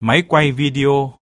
Máy quay video.